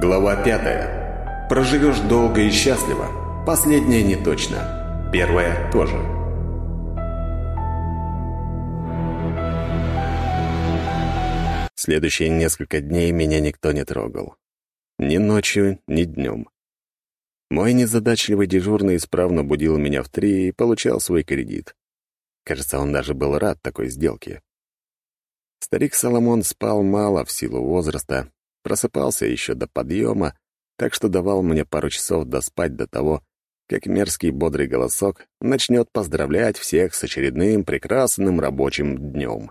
Глава пятая. Проживешь долго и счастливо. Последнее не точно. Первое тоже. Следующие несколько дней меня никто не трогал. Ни ночью, ни днем. Мой незадачливый дежурный исправно будил меня в три и получал свой кредит. Кажется, он даже был рад такой сделке. Старик Соломон спал мало в силу возраста, просыпался еще до подъема, так что давал мне пару часов доспать до того, как мерзкий бодрый голосок начнет поздравлять всех с очередным прекрасным рабочим днем.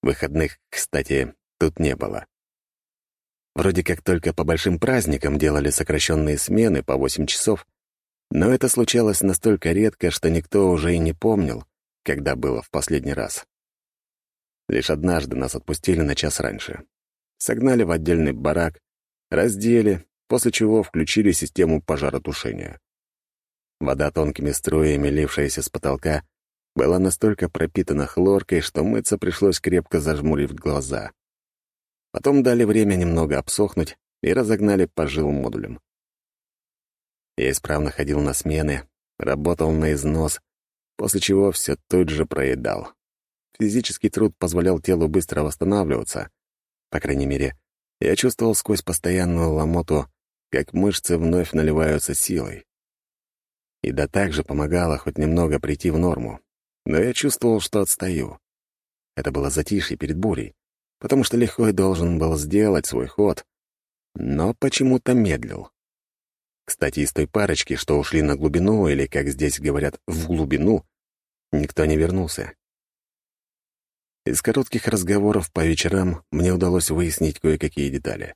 Выходных, кстати, тут не было. Вроде как только по большим праздникам делали сокращенные смены по 8 часов, но это случалось настолько редко, что никто уже и не помнил, когда было в последний раз. Лишь однажды нас отпустили на час раньше. Согнали в отдельный барак, раздели, после чего включили систему пожаротушения. Вода тонкими струями, лившаяся с потолка, была настолько пропитана хлоркой, что мыться пришлось крепко зажмурив глаза. Потом дали время немного обсохнуть и разогнали по жил-модулям. Я исправно ходил на смены, работал на износ, после чего все тут же проедал. Физический труд позволял телу быстро восстанавливаться. По крайней мере, я чувствовал сквозь постоянную ломоту, как мышцы вновь наливаются силой. Еда также помогала хоть немного прийти в норму, но я чувствовал, что отстаю. Это было затишье перед бурей, потому что легко должен был сделать свой ход, но почему-то медлил. Кстати, из той парочки, что ушли на глубину, или, как здесь говорят, в глубину, никто не вернулся. Из коротких разговоров по вечерам мне удалось выяснить кое-какие детали.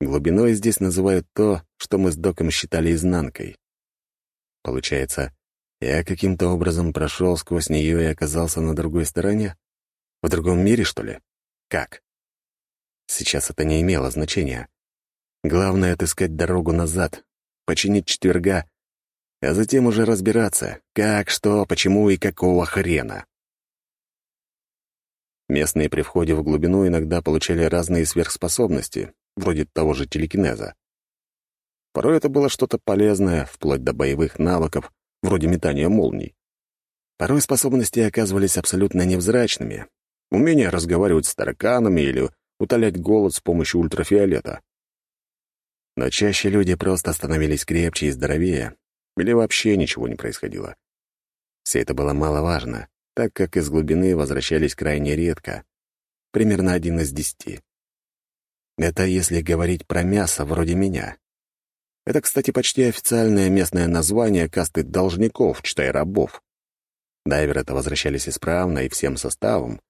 Глубиной здесь называют то, что мы с Доком считали изнанкой. Получается, я каким-то образом прошел сквозь нее и оказался на другой стороне? В другом мире, что ли? Как? Сейчас это не имело значения. Главное — отыскать дорогу назад, починить четверга, а затем уже разбираться, как, что, почему и какого хрена. Местные при входе в глубину иногда получали разные сверхспособности, вроде того же телекинеза. Порой это было что-то полезное, вплоть до боевых навыков, вроде метания молний. Порой способности оказывались абсолютно невзрачными. Умение разговаривать с тараканами или утолять голод с помощью ультрафиолета. Но чаще люди просто становились крепче и здоровее, или вообще ничего не происходило. Все это было маловажно так как из глубины возвращались крайне редко, примерно один из десяти. Это если говорить про мясо вроде меня. Это, кстати, почти официальное местное название касты должников, читай рабов. Дайверы-то возвращались исправно и всем составом,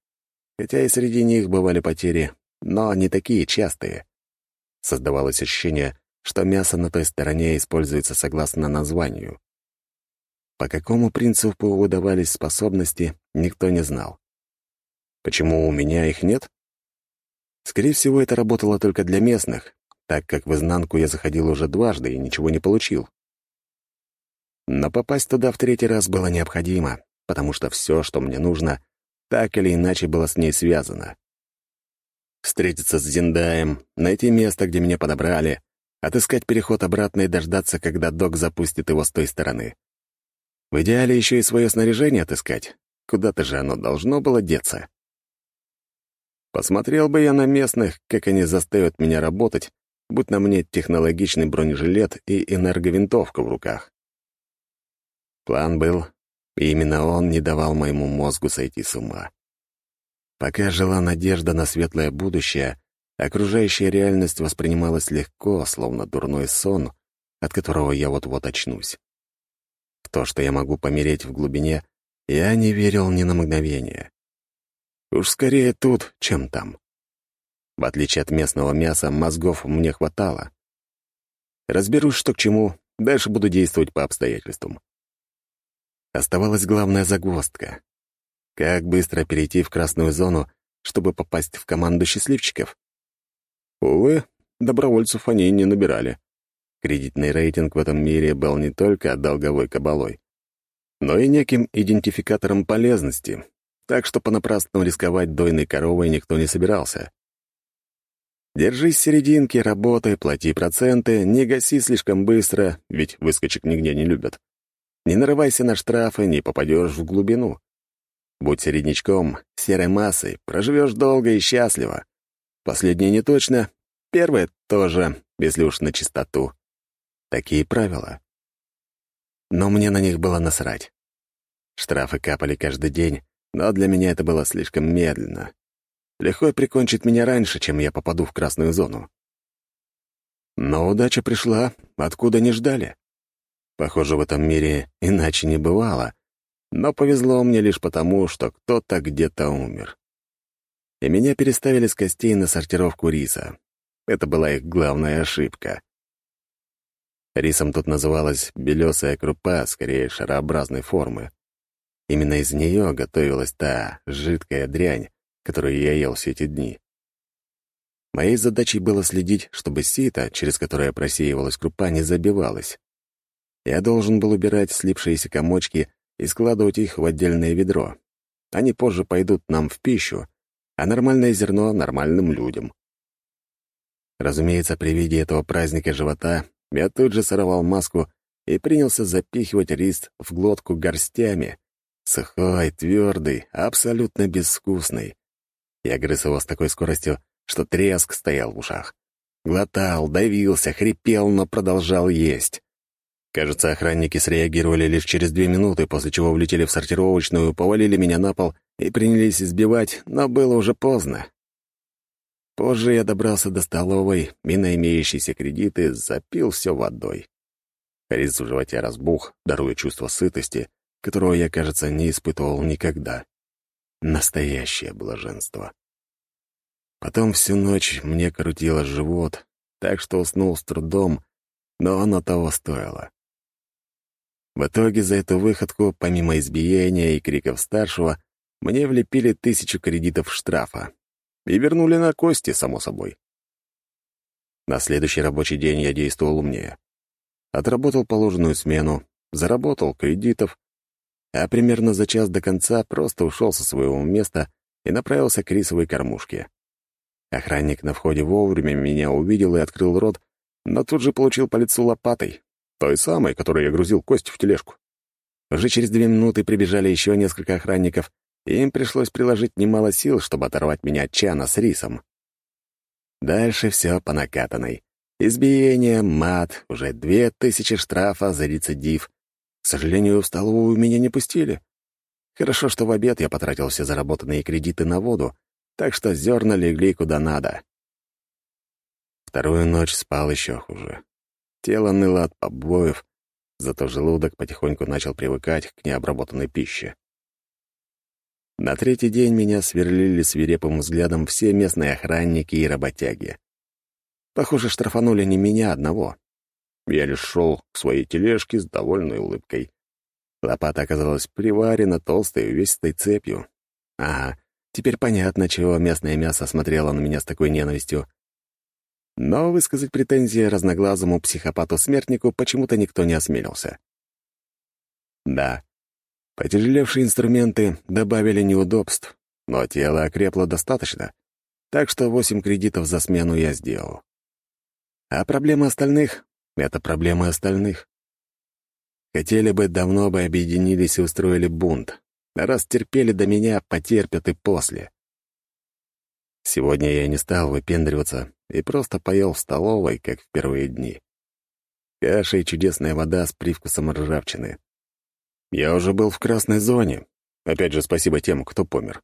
хотя и среди них бывали потери, но не такие частые. Создавалось ощущение, что мясо на той стороне используется согласно названию. По какому принципу выдавались способности, никто не знал. Почему у меня их нет? Скорее всего, это работало только для местных, так как в изнанку я заходил уже дважды и ничего не получил. Но попасть туда в третий раз было необходимо, потому что все, что мне нужно, так или иначе было с ней связано. Встретиться с Зиндаем, найти место, где меня подобрали, отыскать переход обратно и дождаться, когда док запустит его с той стороны. В идеале еще и свое снаряжение отыскать. Куда-то же оно должно было деться. Посмотрел бы я на местных, как они заставят меня работать, будь на мне технологичный бронежилет и энерговинтовка в руках. План был, и именно он не давал моему мозгу сойти с ума. Пока жила надежда на светлое будущее, окружающая реальность воспринималась легко, словно дурной сон, от которого я вот-вот очнусь. В то, что я могу помереть в глубине, я не верил ни на мгновение. Уж скорее тут, чем там. В отличие от местного мяса, мозгов мне хватало. Разберусь, что к чему, дальше буду действовать по обстоятельствам. Оставалась главная загвоздка. Как быстро перейти в красную зону, чтобы попасть в команду счастливчиков? Увы, добровольцев они не набирали. Кредитный рейтинг в этом мире был не только долговой кабалой, но и неким идентификатором полезности, так что понапрасну рисковать дойной коровой никто не собирался. Держись серединки, работай, плати проценты, не гаси слишком быстро, ведь выскочек нигде не любят. Не нарывайся на штрафы, не попадешь в глубину. Будь середнячком, серой массой, проживешь долго и счастливо. Последнее не точно, первое тоже, если уж на чистоту. Такие правила. Но мне на них было насрать. Штрафы капали каждый день, но для меня это было слишком медленно. Лихой прикончит меня раньше, чем я попаду в красную зону. Но удача пришла, откуда не ждали. Похоже, в этом мире иначе не бывало, но повезло мне лишь потому, что кто-то где-то умер. И меня переставили с костей на сортировку риса. Это была их главная ошибка. Рисом тут называлась белесая крупа, скорее шарообразной формы. Именно из нее готовилась та жидкая дрянь, которую я ел все эти дни. Моей задачей было следить, чтобы сито, через которое просеивалась крупа, не забивалась. Я должен был убирать слипшиеся комочки и складывать их в отдельное ведро. Они позже пойдут нам в пищу, а нормальное зерно — нормальным людям. Разумеется, при виде этого праздника живота я тут же сорвал маску и принялся запихивать рис в глотку горстями. Сухой, твердый, абсолютно безвкусный. Я грыз его с такой скоростью, что треск стоял в ушах. Глотал, давился, хрипел, но продолжал есть. Кажется, охранники среагировали лишь через две минуты, после чего влетели в сортировочную, повалили меня на пол и принялись избивать, но было уже поздно. Позже я добрался до столовой и на имеющиеся кредиты запил все водой. Рис в животе разбух, даруя чувство сытости, которого я, кажется, не испытывал никогда. Настоящее блаженство. Потом всю ночь мне крутило живот, так что уснул с трудом, но оно того стоило. В итоге за эту выходку, помимо избиения и криков старшего, мне влепили тысячу кредитов штрафа, и вернули на кости, само собой. На следующий рабочий день я действовал умнее. Отработал положенную смену, заработал кредитов, а примерно за час до конца просто ушел со своего места и направился к рисовой кормушке. Охранник на входе вовремя меня увидел и открыл рот, но тут же получил по лицу лопатой, той самой, которой я грузил кость в тележку. Уже через две минуты прибежали еще несколько охранников, им пришлось приложить немало сил, чтобы оторвать меня от чана с рисом. Дальше все по накатанной. Избиение, мат, уже две тысячи штрафа за рецидив. К сожалению, в столовую меня не пустили. Хорошо, что в обед я потратил все заработанные кредиты на воду, так что зерна легли куда надо. Вторую ночь спал еще хуже. Тело ныло от побоев, зато желудок потихоньку начал привыкать к необработанной пище. На третий день меня сверлили свирепым взглядом все местные охранники и работяги. Похоже, штрафанули не меня одного. Я лишь шел к своей тележке с довольной улыбкой. Лопата оказалась приварена толстой увесистой цепью. Ага, теперь понятно, чего местное мясо смотрело на меня с такой ненавистью. Но высказать претензии разноглазому психопату-смертнику почему-то никто не осмелился. Да, Потяжелевшие инструменты добавили неудобств, но тело окрепло достаточно, так что восемь кредитов за смену я сделал. А проблема остальных — это проблема остальных. Хотели бы, давно бы объединились и устроили бунт. Раз терпели до меня, потерпят и после. Сегодня я не стал выпендриваться и просто поел в столовой, как в первые дни. Каша и чудесная вода с привкусом ржавчины. Я уже был в красной зоне. Опять же, спасибо тем, кто помер.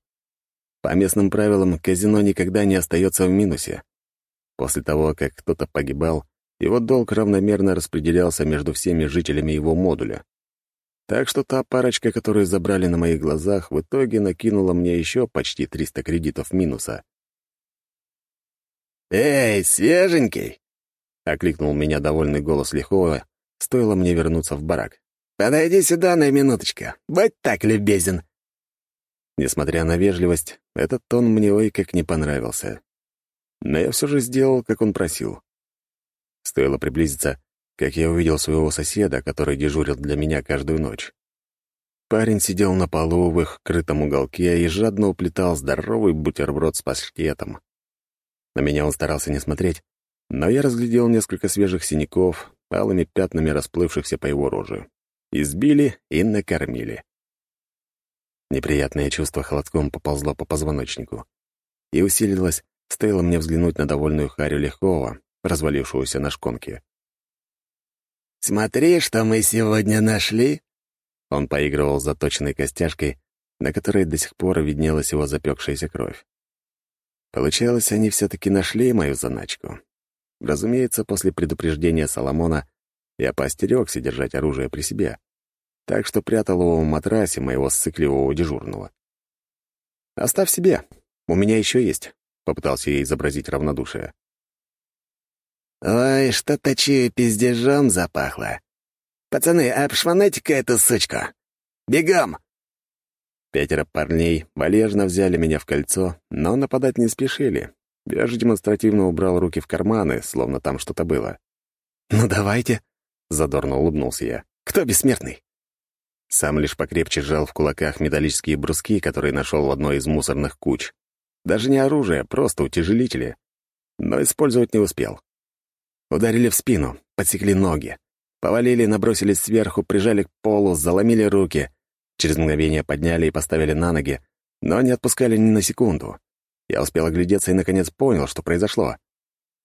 По местным правилам, казино никогда не остается в минусе. После того, как кто-то погибал, его долг равномерно распределялся между всеми жителями его модуля. Так что та парочка, которую забрали на моих глазах, в итоге накинула мне еще почти 300 кредитов минуса. «Эй, свеженький!» — окликнул меня довольный голос Лихова, стоило мне вернуться в барак. «Подойди сюда на минуточку. Будь так любезен». Несмотря на вежливость, этот тон мне ой как не понравился. Но я все же сделал, как он просил. Стоило приблизиться, как я увидел своего соседа, который дежурил для меня каждую ночь. Парень сидел на полу в их крытом уголке и жадно уплетал здоровый бутерброд с паштетом. На меня он старался не смотреть, но я разглядел несколько свежих синяков, алыми пятнами расплывшихся по его роже. Избили и накормили. Неприятное чувство холодком поползло по позвоночнику и усилилось, стоило мне взглянуть на довольную Харю Легкова, развалившуюся на шконке. «Смотри, что мы сегодня нашли!» Он поигрывал заточенной костяшкой, на которой до сих пор виднелась его запекшаяся кровь. Получалось, они все-таки нашли мою заначку. Разумеется, после предупреждения Соломона я поостерегся держать оружие при себе, так что прятал его в матрасе моего сыкливого дежурного. «Оставь себе, у меня еще есть», — попытался я изобразить равнодушие. «Ой, что-то чую пиздежом запахло. Пацаны, обшванайте-ка эту сучку. Бегом!» Пятеро парней валежно взяли меня в кольцо, но нападать не спешили. Я же демонстративно убрал руки в карманы, словно там что-то было. «Ну давайте», — задорно улыбнулся я. «Кто бессмертный?» Сам лишь покрепче сжал в кулаках металлические бруски, которые нашел в одной из мусорных куч. Даже не оружие, просто утяжелители. Но использовать не успел. Ударили в спину, подсекли ноги. Повалили, набросились сверху, прижали к полу, заломили руки. Через мгновение подняли и поставили на ноги, но не отпускали ни на секунду. Я успел оглядеться и, наконец, понял, что произошло.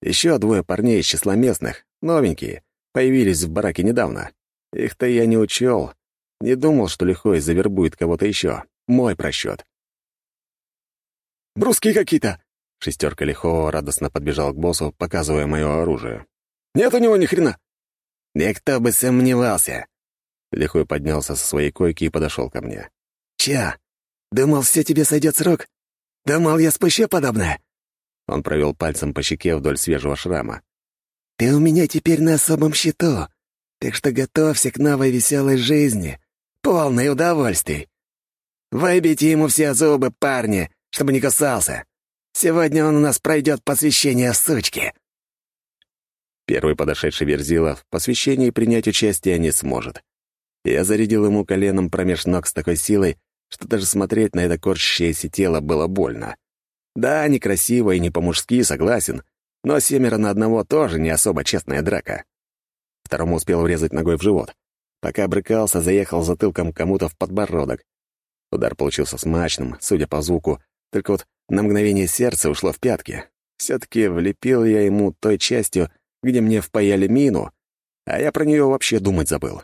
Еще двое парней из числа местных, новенькие, появились в бараке недавно. Их-то я не учел. Не думал, что лихой завербует кого-то еще. Мой просчет. «Бруски какие-то!» Шестерка лихого радостно подбежал к боссу, показывая мое оружие. «Нет у него ни хрена!» «Никто бы сомневался!» Лихой поднялся со своей койки и подошел ко мне. «Ча? Думал, все тебе сойдет срок? Думал, я спущу подобное?» Он провел пальцем по щеке вдоль свежего шрама. «Ты у меня теперь на особом счету, так что готовься к новой веселой жизни, полной удовольствий. Выбейте ему все зубы, парни, чтобы не касался. Сегодня он у нас пройдет посвящение сучки». Первый подошедший Верзила в посвящении принять участие не сможет. Я зарядил ему коленом промеж ног с такой силой, что даже смотреть на это корчащееся тело было больно. Да, некрасиво и не по-мужски, согласен, но семеро на одного тоже не особо честная драка. Второму успел врезать ногой в живот. Пока брыкался, заехал затылком кому-то в подбородок. Удар получился смачным, судя по звуку, только вот на мгновение сердце ушло в пятки. Все-таки влепил я ему той частью, где мне впаяли мину, а я про нее вообще думать забыл.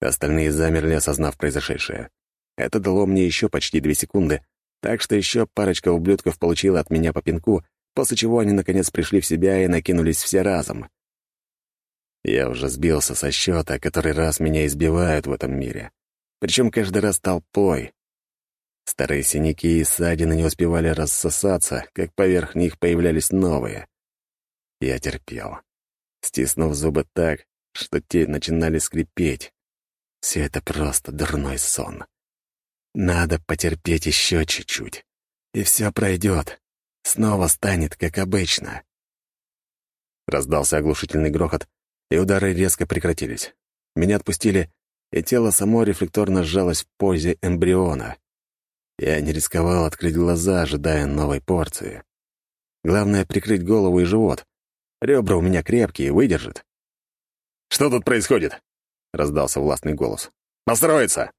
Остальные замерли, осознав произошедшее. Это дало мне еще почти две секунды, так что еще парочка ублюдков получила от меня по пинку, после чего они наконец пришли в себя и накинулись все разом. Я уже сбился со счета, который раз меня избивают в этом мире. Причем каждый раз толпой. Старые синяки и ссадины не успевали рассосаться, как поверх них появлялись новые. Я терпел, стиснув зубы так, что те начинали скрипеть. Все это просто дурной сон. Надо потерпеть еще чуть-чуть, и все пройдет. Снова станет, как обычно. Раздался оглушительный грохот, и удары резко прекратились. Меня отпустили, и тело само рефлекторно сжалось в позе эмбриона. Я не рисковал открыть глаза, ожидая новой порции. Главное — прикрыть голову и живот. Ребра у меня крепкие, выдержат. «Что тут происходит?» — раздался властный голос. «Построиться!»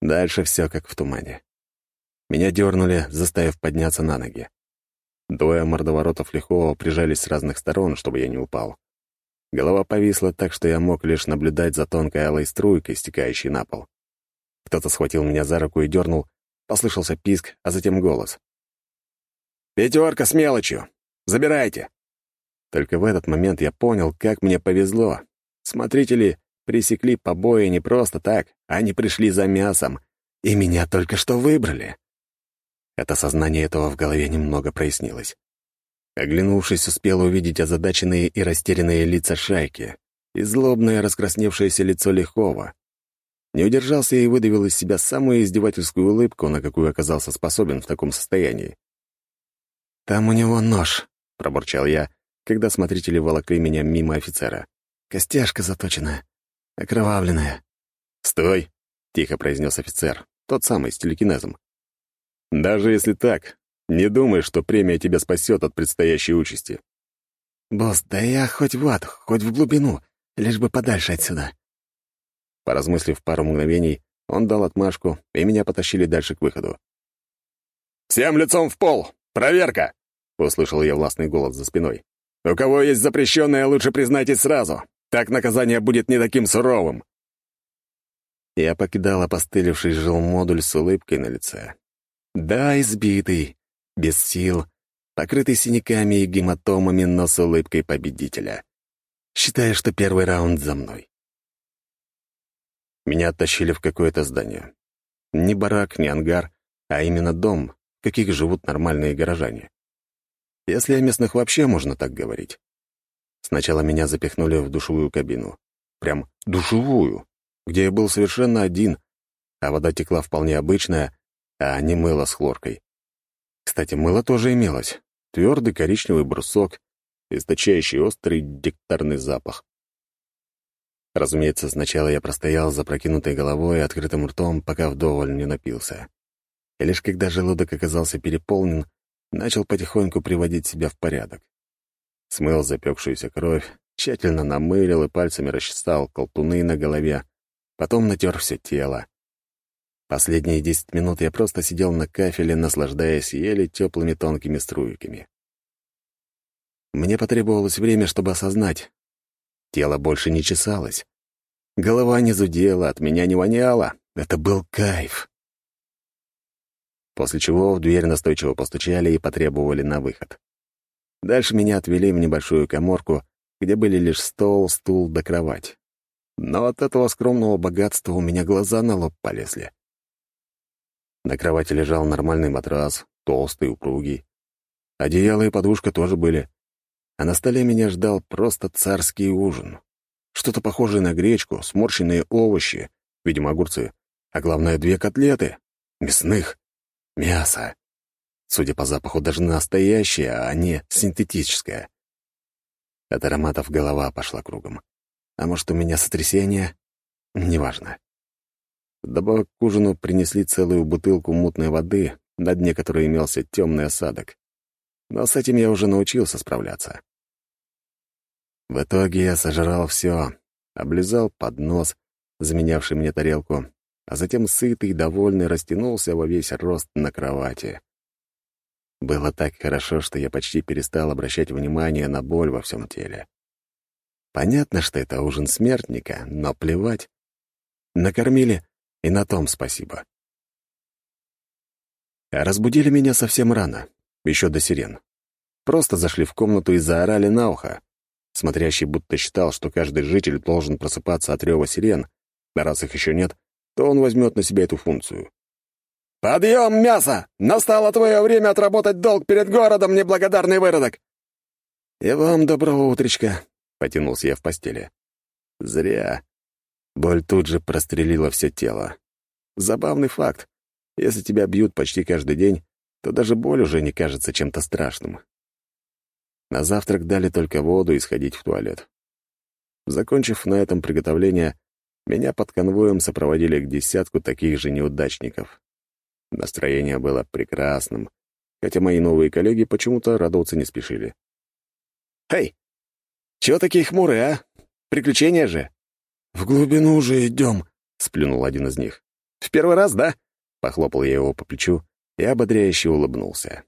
Дальше все как в тумане. Меня дернули, заставив подняться на ноги. Двое мордоворотов лихого прижались с разных сторон, чтобы я не упал. Голова повисла так, что я мог лишь наблюдать за тонкой алой струйкой, стекающей на пол. Кто-то схватил меня за руку и дернул, Послышался писк, а затем голос. «Пятерка с мелочью! Забирайте!» Только в этот момент я понял, как мне повезло. Смотрители пресекли побои не просто так, они пришли за мясом, и меня только что выбрали. Это сознание этого в голове немного прояснилось. Оглянувшись, успел увидеть озадаченные и растерянные лица шайки и злобное раскрасневшееся лицо Лихова. Не удержался и выдавил из себя самую издевательскую улыбку, на какую оказался способен в таком состоянии. «Там у него нож», — пробурчал я, когда смотрители волокли меня мимо офицера. «Костяшка заточенная, окровавленная». «Стой!» — тихо произнес офицер, тот самый, с телекинезом. «Даже если так, Не думай, что премия тебя спасет от предстоящей участи. «Босс, да я хоть в ад, хоть в глубину, лишь бы подальше отсюда». Поразмыслив пару мгновений, он дал отмашку, и меня потащили дальше к выходу. «Всем лицом в пол! Проверка!» — услышал я властный голос за спиной. «У кого есть запрещенное, лучше признайтесь сразу. Так наказание будет не таким суровым». Я покидал опостылевший жилмодуль с улыбкой на лице. Да, избитый, без сил, покрытый синяками и гематомами, но с улыбкой победителя. Считаю, что первый раунд за мной. Меня оттащили в какое-то здание. Не барак, не ангар, а именно дом, в каких живут нормальные горожане. Если о местных вообще можно так говорить. Сначала меня запихнули в душевую кабину. Прям душевую, где я был совершенно один, а вода текла вполне обычная, а не мыло с хлоркой. Кстати, мыло тоже имелось. Твердый коричневый брусок, источающий острый диктарный запах. Разумеется, сначала я простоял с запрокинутой головой и открытым ртом, пока вдоволь не напился. И лишь когда желудок оказался переполнен, начал потихоньку приводить себя в порядок. Смыл запекшуюся кровь, тщательно намылил и пальцами расчесал колтуны на голове, потом натер все тело. Последние десять минут я просто сидел на кафеле, наслаждаясь еле теплыми тонкими струйками. Мне потребовалось время, чтобы осознать, Тело больше не чесалось. Голова не зудела, от меня не воняло. Это был кайф. После чего в дверь настойчиво постучали и потребовали на выход. Дальше меня отвели в небольшую коморку, где были лишь стол, стул да кровать. Но от этого скромного богатства у меня глаза на лоб полезли. На кровати лежал нормальный матрас, толстый, упругий. Одеяло и подушка тоже были а на столе меня ждал просто царский ужин. Что-то похожее на гречку, сморщенные овощи, видимо, огурцы, а главное, две котлеты. Мясных. Мясо. Судя по запаху, даже настоящее, а не синтетическое. От ароматов голова пошла кругом. А может, у меня сотрясение? Неважно. Вдобавок к ужину принесли целую бутылку мутной воды, на дне которой имелся темный осадок. Но с этим я уже научился справляться. В итоге я сожрал все, облизал поднос, заменявший мне тарелку, а затем сытый, довольный, растянулся во весь рост на кровати. Было так хорошо, что я почти перестал обращать внимание на боль во всем теле. Понятно, что это ужин смертника, но плевать. Накормили, и на том спасибо. Разбудили меня совсем рано, еще до сирен. Просто зашли в комнату и заорали на ухо. Смотрящий будто считал, что каждый житель должен просыпаться от рева сирен, а раз их еще нет, то он возьмет на себя эту функцию. «Подъем, мясо! Настало твое время отработать долг перед городом, неблагодарный выродок!» «И вам доброго утречка», — потянулся я в постели. «Зря». Боль тут же прострелила все тело. Забавный факт. Если тебя бьют почти каждый день, то даже боль уже не кажется чем-то страшным. На завтрак дали только воду и сходить в туалет. Закончив на этом приготовление, меня под конвоем сопроводили к десятку таких же неудачников. Настроение было прекрасным, хотя мои новые коллеги почему-то радоваться не спешили. «Эй, чего такие хмурые, а? Приключения же!» «В глубину уже идем», — сплюнул один из них. «В первый раз, да?» — похлопал я его по плечу и ободряюще улыбнулся.